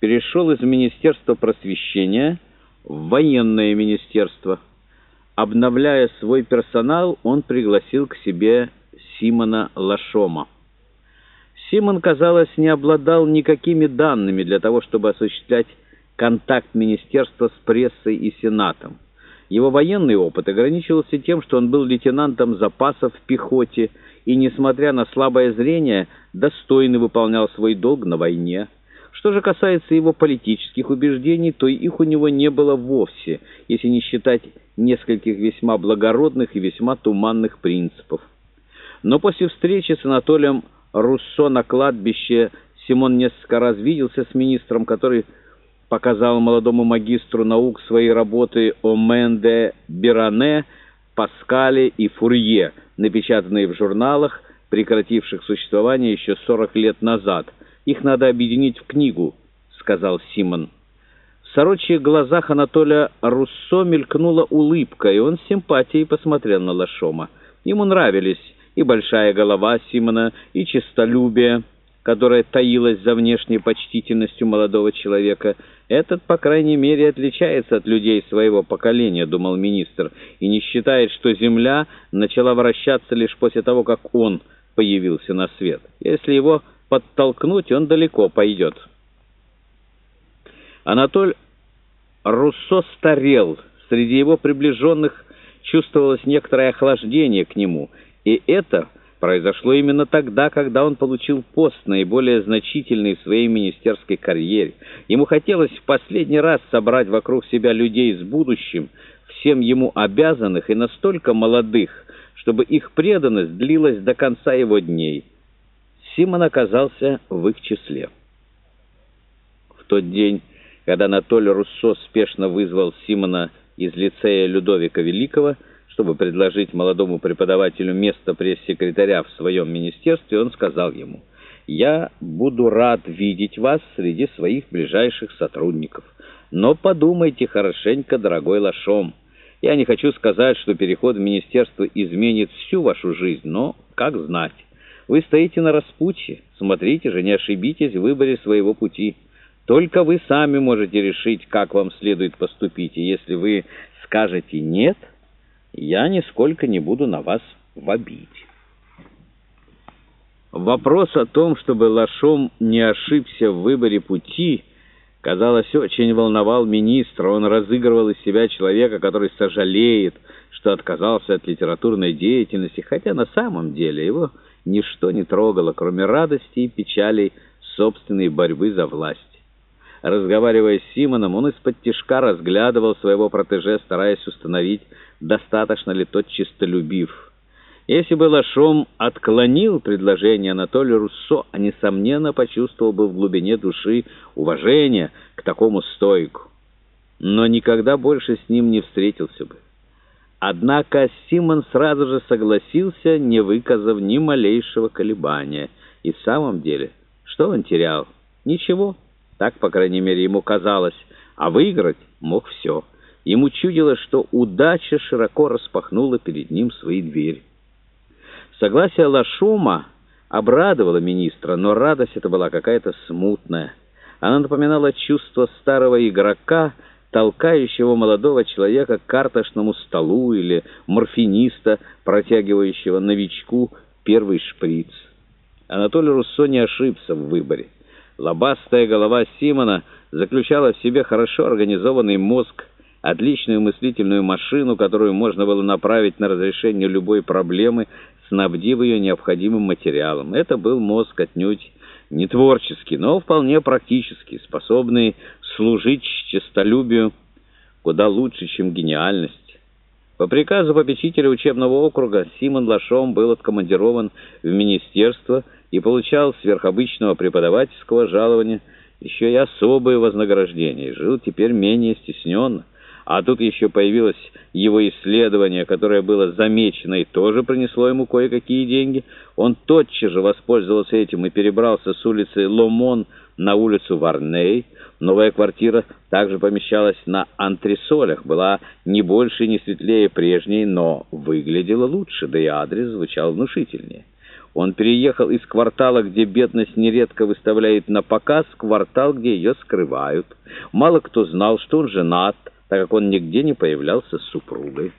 перешел из Министерства просвещения в военное министерство. Обновляя свой персонал, он пригласил к себе Симона Лашома. Симон, казалось, не обладал никакими данными для того, чтобы осуществлять контакт министерства с прессой и сенатом. Его военный опыт ограничивался тем, что он был лейтенантом запасов в пехоте и, несмотря на слабое зрение, достойно выполнял свой долг на войне. Что же касается его политических убеждений, то их у него не было вовсе, если не считать нескольких весьма благородных и весьма туманных принципов. Но после встречи с Анатолием Руссо на кладбище Симон несколько раз виделся с министром, который показал молодому магистру наук свои работы о Менде Биране, Паскале и Фурье, напечатанные в журналах, прекративших существование еще 40 лет назад. «Их надо объединить в книгу», — сказал Симон. В сорочьих глазах Анатолия Руссо мелькнула улыбка, и он с симпатией посмотрел на Лашома. Ему нравились и большая голова Симона, и честолюбие, которое таилось за внешней почтительностью молодого человека. «Этот, по крайней мере, отличается от людей своего поколения», — думал министр, «и не считает, что Земля начала вращаться лишь после того, как он появился на свет. Если его подтолкнуть, он далеко пойдет». Анатоль Руссо старел. Среди его приближенных чувствовалось некоторое охлаждение к нему — и это произошло именно тогда, когда он получил пост, наиболее значительный в своей министерской карьере. Ему хотелось в последний раз собрать вокруг себя людей с будущим, всем ему обязанных и настолько молодых, чтобы их преданность длилась до конца его дней. Симон оказался в их числе. В тот день, когда Анатолий Руссо спешно вызвал Симона из лицея Людовика Великого, чтобы предложить молодому преподавателю место пресс-секретаря в своем министерстве, он сказал ему, «Я буду рад видеть вас среди своих ближайших сотрудников. Но подумайте хорошенько, дорогой Лашом. Я не хочу сказать, что переход в министерство изменит всю вашу жизнь, но как знать. Вы стоите на распутье. Смотрите же, не ошибитесь в выборе своего пути». Только вы сами можете решить, как вам следует поступить, и если вы скажете «нет», я нисколько не буду на вас в обиде. Вопрос о том, чтобы Лашом не ошибся в выборе пути, казалось, очень волновал министра. Он разыгрывал из себя человека, который сожалеет, что отказался от литературной деятельности, хотя на самом деле его ничто не трогало, кроме радости и печалей собственной борьбы за власть. Разговаривая с Симоном, он из-под тишка разглядывал своего протеже, стараясь установить, достаточно ли тот чистолюбив. Если бы Лашом отклонил предложение Анатолия Руссо, а, несомненно, почувствовал бы в глубине души уважение к такому стойку, но никогда больше с ним не встретился бы. Однако Симон сразу же согласился, не выказав ни малейшего колебания. И в самом деле, что он терял? Ничего. Так, по крайней мере, ему казалось. А выиграть мог все. Ему чудилось, что удача широко распахнула перед ним свои двери. Согласие Лашума обрадовало министра, но радость эта была какая-то смутная. Она напоминала чувство старого игрока, толкающего молодого человека к карточному столу или морфиниста, протягивающего новичку первый шприц. Анатолий Руссо не ошибся в выборе. Лобастая голова Симона заключала в себе хорошо организованный мозг, отличную мыслительную машину, которую можно было направить на разрешение любой проблемы, снабдив ее необходимым материалом. Это был мозг отнюдь не творческий, но вполне практический, способный служить честолюбию куда лучше, чем гениальность. По приказу попечителя учебного округа Симон Лашом был откомандирован в министерство и получал сверхобычного преподавательского жалования еще и особое вознаграждение, жил теперь менее стесненно. А тут еще появилось его исследование, которое было замечено и тоже принесло ему кое-какие деньги. Он тотчас же воспользовался этим и перебрался с улицы Ломон на улицу Варней. Новая квартира также помещалась на антресолях, была не больше и не светлее прежней, но выглядела лучше, да и адрес звучал внушительнее. Он переехал из квартала, где бедность нередко выставляет на показ, квартал, где ее скрывают. Мало кто знал, что он женат, так как он нигде не появлялся с супругой.